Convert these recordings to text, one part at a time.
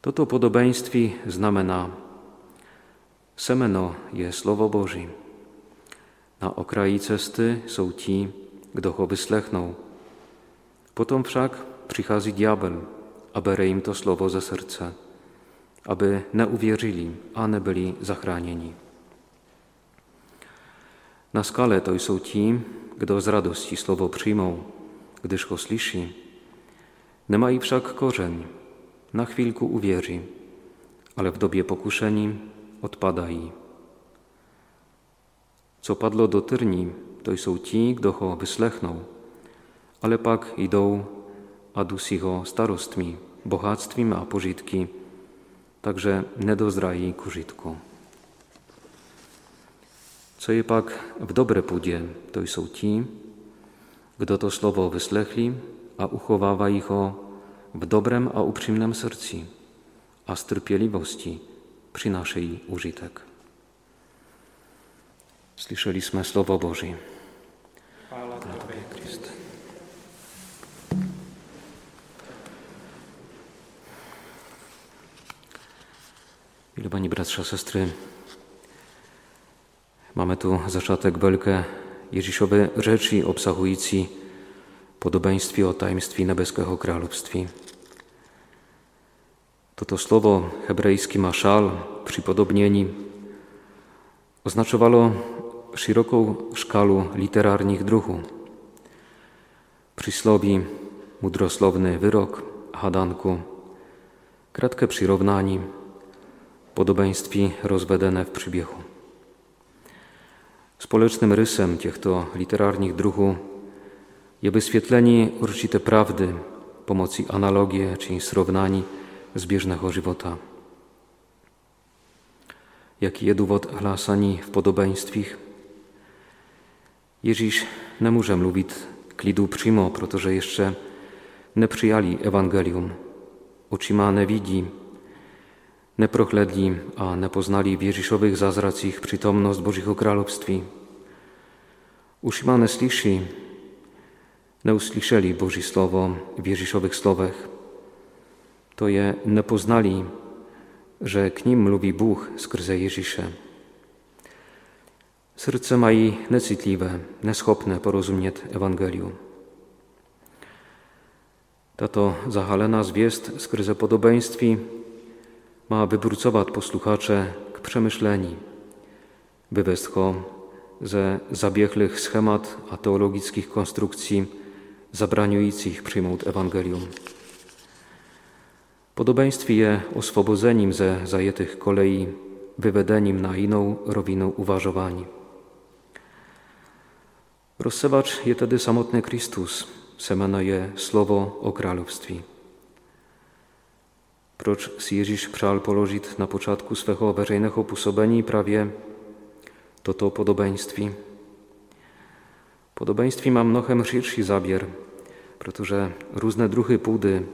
Toto podobenství znamená, semeno je slovo Boží. Na okraji cesty jsou ti, kdo ho vyslechnou. Potom však přichází diabel a bere jim to slovo ze srdce, aby neuvěřili a nebyli zachráněni. Na skale to jsou ti, kdo z radości slovo přijmou, gdyż ho slyší. Nemají však korzeń, na chwilku uwierzy, ale w dobie pokuszeni odpadají. Co padlo do tyrni, to są ci, kdo ho wyslechną, ale pak idą a dusí ho starostmi, bohatstvím a požitky, takže nedozrají k užitku. Co je pak v dobré půdě, to jsou ti, kdo to slovo vyslechli a uchovávají ho v dobrem a upřímném srdci a z trpělivosti přinášejí užitek. Slyšeli jsme slovo Boží. Chvála Tobě, Kriste. Bratři a sestry, máme tu začátek velké Ježíšové řeči obsahující podobeństwie o tajemstwie niebieskiego królestwa. Toto słowo hebrejskie maszal, przypodobnieni, oznaczowało szeroką szkalę literarnych druhu. Przysłowi, mudroslowny wyrok, hadanku, kratkie przyrównanie, podobeństwie rozwedene w przybiechu. Społecznym rysem těchto literarnych druhu je wyswietlenie určité prawdy pomocy analogie czy srównani zbieżnego żywota. Jaki je důvod hlásání v podobenstvích? Ježíš nemůže mluvit k lidu přímo, protože ještě nepřijali evangelium. Očima nevidí, neprochledli a nepoznali w Ježišových zázracích přítomnost Božího království. Ušima neslyší, neusłyszeli Boží Słowo w Ježišových slovech, to je nepoznali, że k nim lubi Bóg skrze Ježiše. Serce mají necitliwe, neschopne porozumieć Ewangelium. Tato zahalena zwiest skrze podobeństwi ma wybrucować posłuchacze k przemyśleni, wywest ho ze zabiegłych schemat a teologickich konstrukcji zabraniujących przyjmout Ewangelium. Podobeństwie je oswobodzeniem ze zajetych kolei, wywedeniem na inną rowiną uważowani. Rozsewacz je tedy samotny Chrystus, semena je słowo o królestwie. Proč si Ježíš přál položit na początku swego veřejného působení prawie toto podobeńství? Podobeńství ma mnohem širší zabier, protože różne druhy půdy,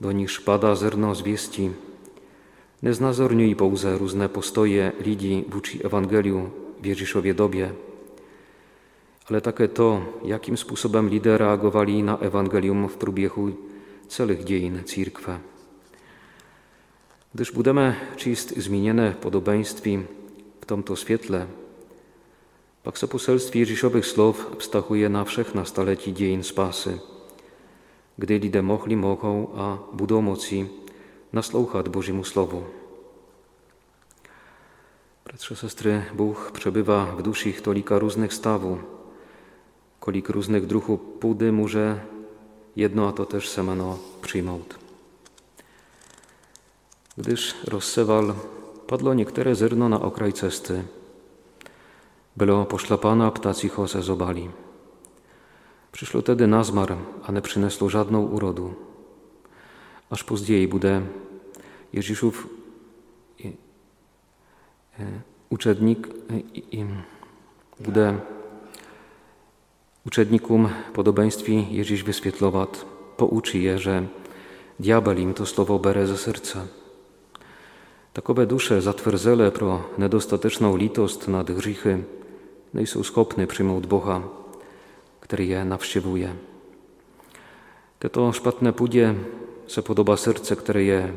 do nich spada zrno zwiesti, neznazorňují pouze różne postoje lidí vůči Ewangeliu w dobie, ale také to, jakim sposobem lidé reagowali na Ewangelium w průběhu celých dziejin církve. Gdyż budeme číst zmíněné podobenství v tomto světle, pak se poselství Ježíšových slov vztahuje na všechna staletí dějin spásy, kdy lidé mohli, mohou a budou moci naslouchat Božímu slovu. Bratře, sestry, Bůh przebywa w duszich tolika różnych stawów, kolik różnych druhów půdy może jedno a to też semeno przyjmout. Gdyż rozsewal, padło niektóre zrno na okraj cesty, Bylo pošlapana, ptaci ho se zobali. Przyszło tedy nazmar, a nie przynesło żadną urodu. Aż později bude Ježíšův uczednik bude uczednikom podobeństwi Ježíš vysvětlovat, pouczy je, że diabel im to słowo bere ze serca. Takowe dusze zatwierdzele pro nedostateczną litost nad grzechy nejsou schopny přijmout Boha, který je navštěvuje. Této špatné půdě se podobá srdce, které je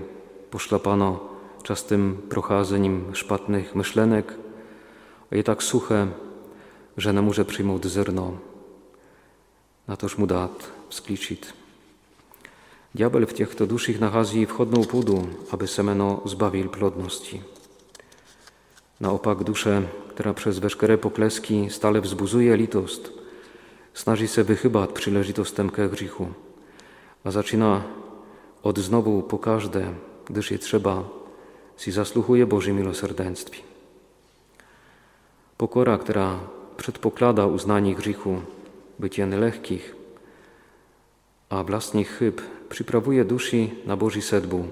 poszlapano czastym procházením špatných myšlenek a je tak suché, že nemůže přijmout zrno, na tož mu dát vzklíčit. Diabel w těchto duších nachází vchodnou půdu, aby semeno zbavil plodności. Naopak duszę, która przez veškeré pokleski stale wzbuzuje litost, snaží se vychybať příležitostem ke hříchu a začíná od znowu po każde, gdyż je trzeba, si zasłuchuje Bożej milosrdenstwie. Pokora, która przedpoklada uznanie grzechu, bycie lekkich, a vlastních chyb przyprawuje duszy na Boży sedbu,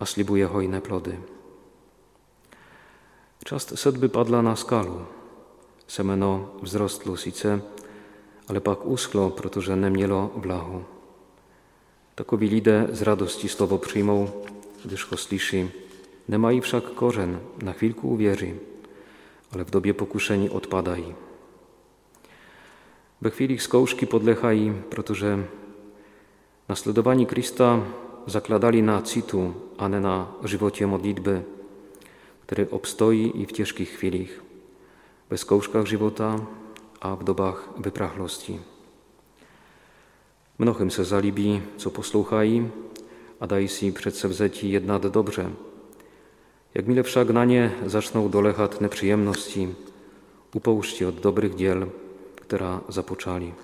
a slibuje hojne plody. Czast sedby padla na skalu. Semeno wzrostlo sice, ale pak uschlo, protože nemělo blahu. Takoví lidé z radości słowo przyjmą, gdyż ho slyší. Nemají však korzeń, na chwilkę uwierzy, ale w dobie pokuszeni odpadají. We chwili skoušky podlechají, protože nasledowani Krista zakładali na citu, a nie na żywocie modlitby, który obstoi i w ciężkich chwilach, w skouškach żywota, a w dobach wyprachlosti. Mnohym se zalíbí, co poslouchají a dají si předsevzetí jednat dobře. Jakmile však na nie zaczną dolechat nepříjemnosti, upoušti od dobrych dziel, która zapoczali.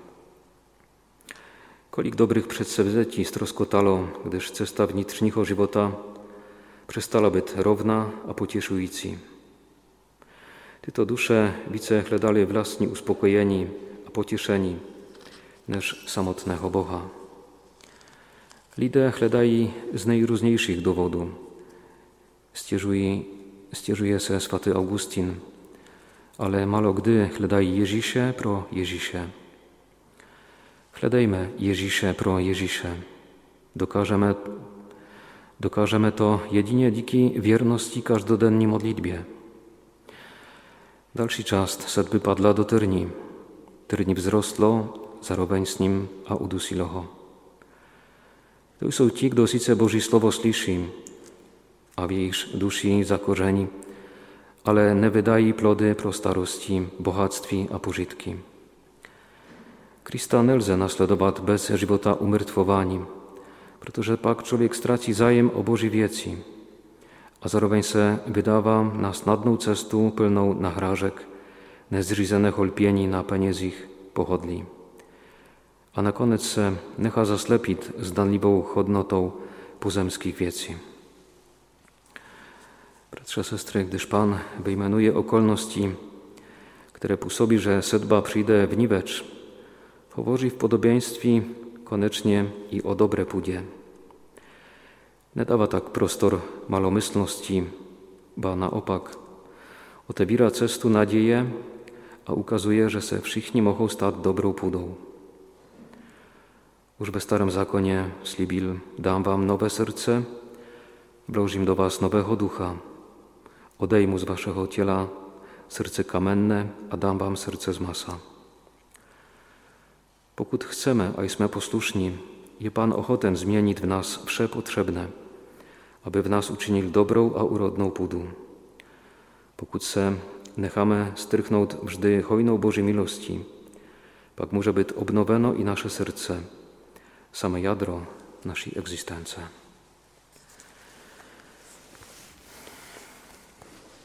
Kolik dobrych przedsevzetí stroskotalo, gdyż cesta vnitřního života przestala być równa a pocieszující. Tyto dusze wice chledali vlastní uspokojeni a pocieszeni, než samotného Boha. Lidé hledají z nejrůznějších důvodů. Stěžují, stěžuje se svatý Augustin, ale malo kdy hledají Ježíše pro Ježíše. Hledejme Ježíše pro Ježíše. Dokáżemy, dokážeme to jedinie díky wierności každodenní modlitbě. Další část sedby padla do trní. Trní wzrostlo, zároveň s ním a udusilo ho. To jsou ti, kdo sice Boží slovo a v jejich duši zakorzeni, ale nie wydají plody pro starosti, bohatství a požitky. Krista nelze nasledować bez żywota umrtwowaniem, protože pak człowiek straci zajem o Boží wieci, a zároveň se wydawam na snadną cestu pełną nahrážek, nezřízeného lpieni na penězích pohodlí. A nakonec se nechá zaslepit zdanlivou chodnotą pozemskich wieci. Bratrze, sestry, gdyż Pan wyjmenuje okolności, które působí, że sedba przyjdę w niwecz, położy w podobieństwie koniecznie i o dobre pójdzie. Dawa tak prostor malomyslności, ba naopak, otewira cestu nadzieję, a ukazuje, że se všichni mohou stát dobrou půdou. Už ve starém zákoně slíbil, dám vám nové srdce, vložím do was nowego ducha, odejmu z waszego ciela serce kamenne, a dam wam serce z masa. Pokud chcemy, a jesteśmy posłuszni, je Pan ochotę zmienić w nas wsze potrzebne, aby w nas uczynil dobrą a urodną pudu. Pokud se necháme strchnout vždy hojnou Boží milosti, pak může být obnoveno i naše srdce, same jadro naší existence.